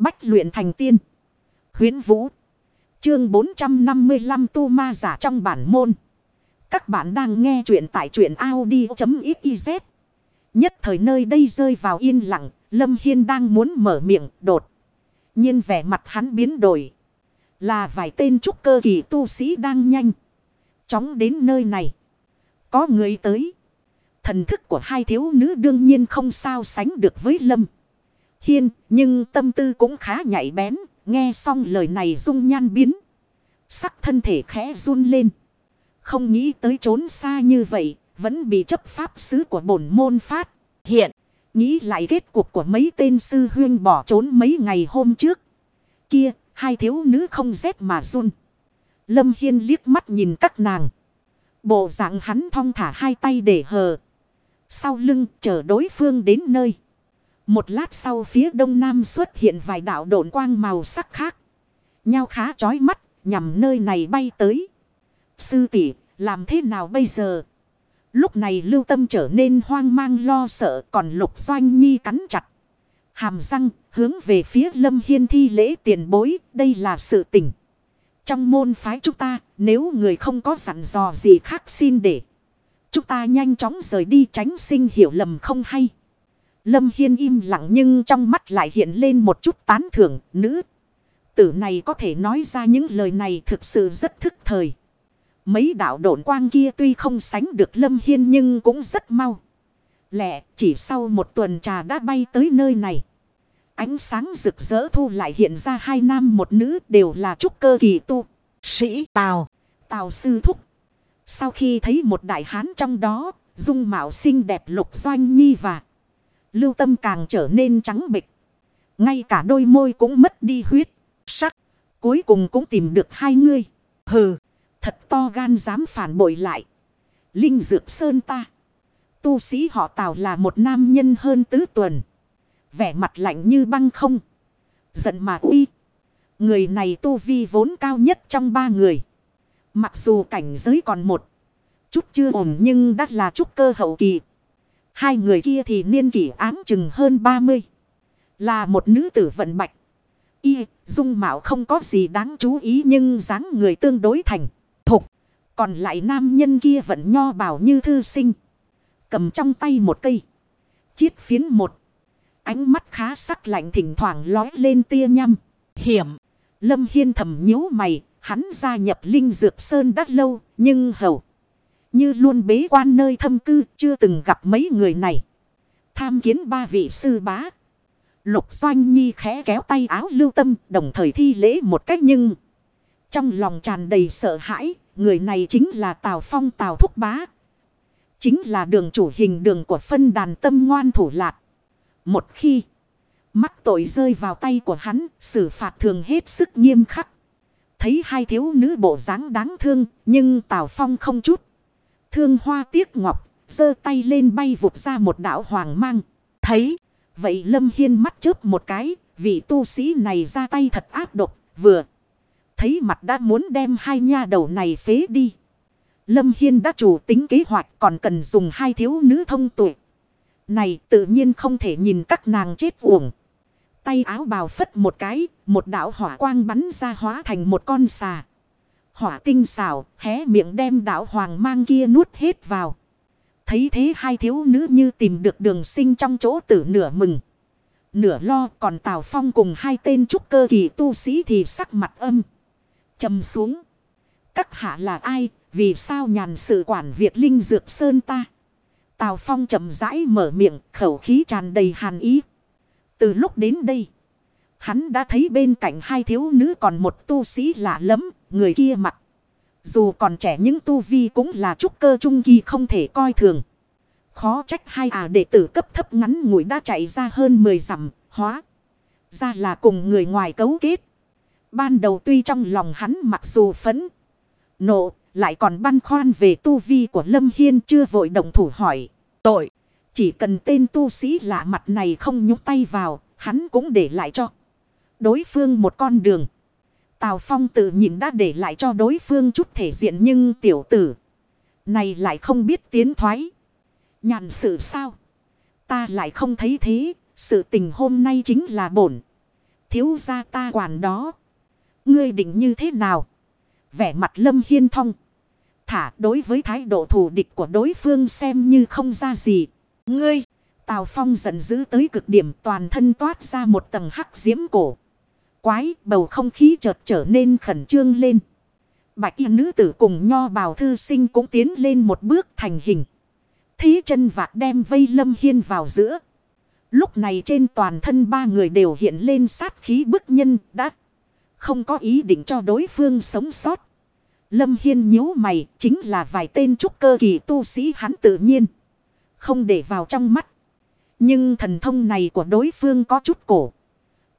Bách luyện thành tiên. Huyến Vũ. Chương 455 Tu Ma Giả trong bản môn. Các bạn đang nghe truyện tại truyện Audi.xyz. Nhất thời nơi đây rơi vào yên lặng. Lâm Hiên đang muốn mở miệng đột. nhiên vẻ mặt hắn biến đổi. Là vài tên trúc cơ kỳ tu sĩ đang nhanh. Chóng đến nơi này. Có người tới. Thần thức của hai thiếu nữ đương nhiên không sao sánh được với Lâm. Hiên, nhưng tâm tư cũng khá nhạy bén, nghe xong lời này dung nhan biến. Sắc thân thể khẽ run lên. Không nghĩ tới trốn xa như vậy, vẫn bị chấp pháp sứ của bổn môn phát. Hiện, nghĩ lại kết cuộc của mấy tên sư huyên bỏ trốn mấy ngày hôm trước. Kia, hai thiếu nữ không rét mà run. Lâm Hiên liếc mắt nhìn các nàng. Bộ dạng hắn thong thả hai tay để hờ. Sau lưng chờ đối phương đến nơi. Một lát sau phía đông nam xuất hiện vài đạo độn quang màu sắc khác. Nhau khá chói mắt, nhằm nơi này bay tới. Sư tỷ làm thế nào bây giờ? Lúc này lưu tâm trở nên hoang mang lo sợ còn lục doanh nhi cắn chặt. Hàm răng hướng về phía lâm hiên thi lễ tiền bối, đây là sự tình Trong môn phái chúng ta, nếu người không có dặn dò gì khác xin để. Chúng ta nhanh chóng rời đi tránh sinh hiểu lầm không hay. Lâm Hiên im lặng nhưng trong mắt lại hiện lên một chút tán thưởng nữ. Tử này có thể nói ra những lời này thực sự rất thức thời. Mấy đạo độn quang kia tuy không sánh được Lâm Hiên nhưng cũng rất mau. Lẹ chỉ sau một tuần trà đã bay tới nơi này. Ánh sáng rực rỡ thu lại hiện ra hai nam một nữ đều là trúc cơ kỳ tu. Sĩ Tào, Tào Sư Thúc. Sau khi thấy một đại hán trong đó, dung mạo xinh đẹp lục doanh nhi và lưu tâm càng trở nên trắng bịch. Ngay cả đôi môi cũng mất đi huyết, sắc. Cuối cùng cũng tìm được hai người. Hừ, thật to gan dám phản bội lại. Linh Dược Sơn ta. Tu sĩ họ Tào là một nam nhân hơn tứ tuần. Vẻ mặt lạnh như băng không. Giận mà uy. Người này tu vi vốn cao nhất trong ba người. Mặc dù cảnh giới còn một. Chút chưa ổn nhưng đã là chút cơ hậu kỳ. Hai người kia thì niên kỷ áng chừng hơn 30. Là một nữ tử vận bạch. Y, dung mạo không có gì đáng chú ý nhưng dáng người tương đối thành, thục. Còn lại nam nhân kia vẫn nho bảo như thư sinh. Cầm trong tay một cây. Chiết phiến một. Ánh mắt khá sắc lạnh thỉnh thoảng lói lên tia nhăm. Hiểm. Lâm Hiên thầm nhíu mày. Hắn gia nhập Linh Dược Sơn đã lâu. Nhưng hầu. Như luôn bế quan nơi thâm cư. Chưa từng gặp mấy người này. Tham kiến ba vị sư bá. Lục Doanh Nhi khẽ kéo tay áo lưu tâm. Đồng thời thi lễ một cách nhưng. Trong lòng tràn đầy sợ hãi. Người này chính là Tào Phong Tào Thúc Bá. Chính là đường chủ hình đường của phân đàn tâm ngoan thủ lạc. Một khi mắc tội rơi vào tay của hắn, xử phạt thường hết sức nghiêm khắc. Thấy hai thiếu nữ bộ dáng đáng thương, nhưng Tào Phong không chút. Thương hoa tiếc ngọc, giơ tay lên bay vụt ra một đạo hoàng mang. Thấy, vậy Lâm Hiên mắt chớp một cái, vị tu sĩ này ra tay thật ác độc, vừa. Thấy mặt đã muốn đem hai nha đầu này phế đi. Lâm Hiên đã chủ tính kế hoạch còn cần dùng hai thiếu nữ thông tuệ. Này tự nhiên không thể nhìn các nàng chết uổng. Tay áo bào phất một cái, một đạo hỏa quang bắn ra hóa thành một con xà. Hỏa tinh xảo, hé miệng đem đạo hoàng mang kia nuốt hết vào. Thấy thế hai thiếu nữ như tìm được đường sinh trong chỗ tử nửa mừng. Nửa lo còn Tào Phong cùng hai tên trúc cơ kỳ tu sĩ thì sắc mặt âm. trầm xuống. Các hạ là ai, vì sao nhàn sự quản việc linh dược sơn ta. Tào Phong chậm rãi mở miệng, khẩu khí tràn đầy hàn ý. Từ lúc đến đây, hắn đã thấy bên cạnh hai thiếu nữ còn một tu sĩ lạ lắm, người kia mặt. Dù còn trẻ những tu vi cũng là trúc cơ trung kỳ không thể coi thường. Khó trách hai à đệ tử cấp thấp ngắn ngủi đã chạy ra hơn 10 dặm, hóa. Ra là cùng người ngoài cấu kết. Ban đầu tuy trong lòng hắn mặc dù phấn, nộ, lại còn băn khoăn về tu vi của Lâm Hiên chưa vội động thủ hỏi. Tội. Chỉ cần tên tu sĩ lạ mặt này không nhúc tay vào. Hắn cũng để lại cho. Đối phương một con đường. Tào Phong tự nhìn đã để lại cho đối phương chút thể diện nhưng tiểu tử. Này lại không biết tiến thoái. Nhàn sự sao? Ta lại không thấy thế. Sự tình hôm nay chính là bổn. Thiếu gia ta quản đó. Ngươi định như thế nào? Vẻ mặt lâm hiên thông. Thả đối với thái độ thù địch của đối phương xem như không ra gì. Ngươi! Tào Phong giận dữ tới cực điểm toàn thân toát ra một tầng hắc diễm cổ. Quái, bầu không khí chợt trở nên khẩn trương lên. Bạch y nữ tử cùng nho bào thư sinh cũng tiến lên một bước thành hình. thí chân vạc đem vây lâm hiên vào giữa. Lúc này trên toàn thân ba người đều hiện lên sát khí bức nhân đã không có ý định cho đối phương sống sót. Lâm Hiên nhíu mày, chính là vài tên trúc cơ kỳ tu sĩ hắn tự nhiên. Không để vào trong mắt. Nhưng thần thông này của đối phương có chút cổ.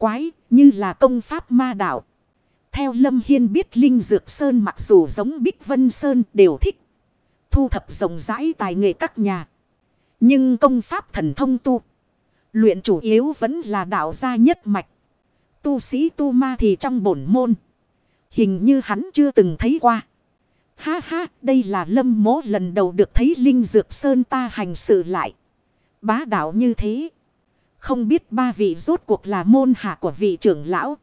Quái như là công pháp ma đạo. Theo Lâm Hiên biết Linh Dược Sơn mặc dù giống Bích Vân Sơn đều thích. Thu thập rộng rãi tài nghệ các nhà. Nhưng công pháp thần thông tu. Luyện chủ yếu vẫn là đạo gia nhất mạch. Tu sĩ tu ma thì trong bổn môn. Hình như hắn chưa từng thấy qua. Ha ha, đây là lâm mố lần đầu được thấy Linh Dược Sơn ta hành sự lại. Bá đạo như thế. Không biết ba vị rốt cuộc là môn hạ của vị trưởng lão.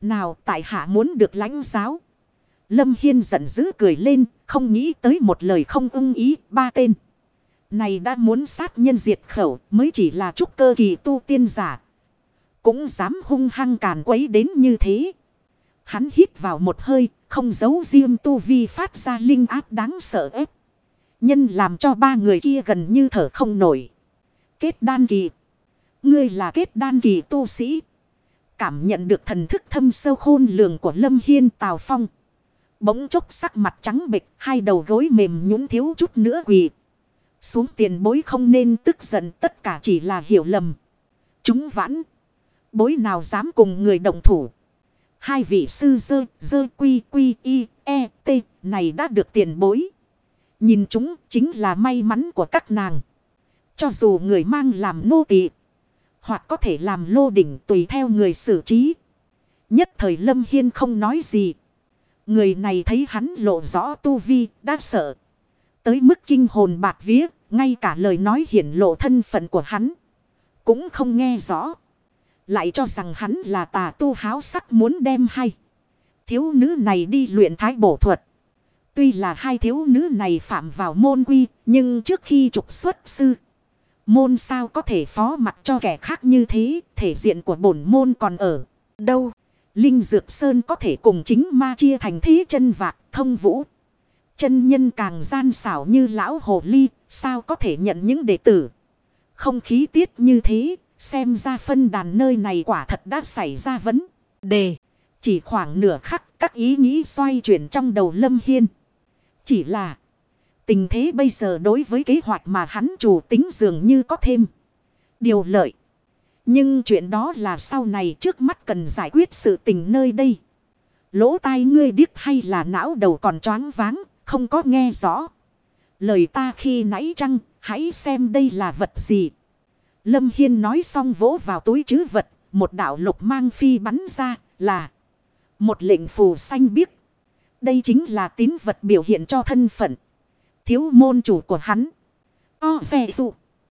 Nào tại hạ muốn được lãnh giáo. Lâm Hiên giận dữ cười lên, không nghĩ tới một lời không ưng ý, ba tên. Này đã muốn sát nhân diệt khẩu, mới chỉ là trúc cơ kỳ tu tiên giả. Cũng dám hung hăng càn quấy đến như thế. Hắn hít vào một hơi, không giấu riêng tu vi phát ra linh áp đáng sợ ép. Nhân làm cho ba người kia gần như thở không nổi. Kết đan kỳ. Ngươi là kết đan kỳ tu sĩ. Cảm nhận được thần thức thâm sâu khôn lường của Lâm Hiên Tào Phong. Bỗng chốc sắc mặt trắng bệch, hai đầu gối mềm nhũn thiếu chút nữa quỳ. Xuống tiền bối không nên tức giận tất cả chỉ là hiểu lầm. Chúng vãn. Bối nào dám cùng người đồng thủ. Hai vị sư dơ, dơ quy quy y, e, t này đã được tiền bối. Nhìn chúng chính là may mắn của các nàng. Cho dù người mang làm nô tỳ hoặc có thể làm lô đỉnh tùy theo người xử trí. Nhất thời Lâm Hiên không nói gì. Người này thấy hắn lộ rõ tu vi, đã sợ. Tới mức kinh hồn bạc vía, ngay cả lời nói hiển lộ thân phận của hắn. Cũng không nghe rõ. Lại cho rằng hắn là tà tu háo sắc muốn đem hay. Thiếu nữ này đi luyện thái bổ thuật. Tuy là hai thiếu nữ này phạm vào môn quy, nhưng trước khi trục xuất sư. Môn sao có thể phó mặt cho kẻ khác như thế, thể diện của bổn môn còn ở đâu. Linh Dược Sơn có thể cùng chính ma chia thành thế chân vạc, thông vũ. Chân nhân càng gian xảo như lão hồ ly, sao có thể nhận những đệ tử. Không khí tiết như thế, xem ra phân đàn nơi này quả thật đã xảy ra vấn đề. Chỉ khoảng nửa khắc, các ý nghĩ xoay chuyển trong đầu Lâm Hiên. Chỉ là... Tình thế bây giờ đối với kế hoạch mà hắn chủ tính dường như có thêm. Điều lợi. Nhưng chuyện đó là sau này trước mắt cần giải quyết sự tình nơi đây. Lỗ tai ngươi điếc hay là não đầu còn choáng váng, không có nghe rõ. Lời ta khi nãy chăng, hãy xem đây là vật gì. Lâm Hiên nói xong vỗ vào túi chứ vật, một đạo lục mang phi bắn ra là một lệnh phù xanh biếc. Đây chính là tín vật biểu hiện cho thân phận thiếu môn chủ của hắn. O xe dụ.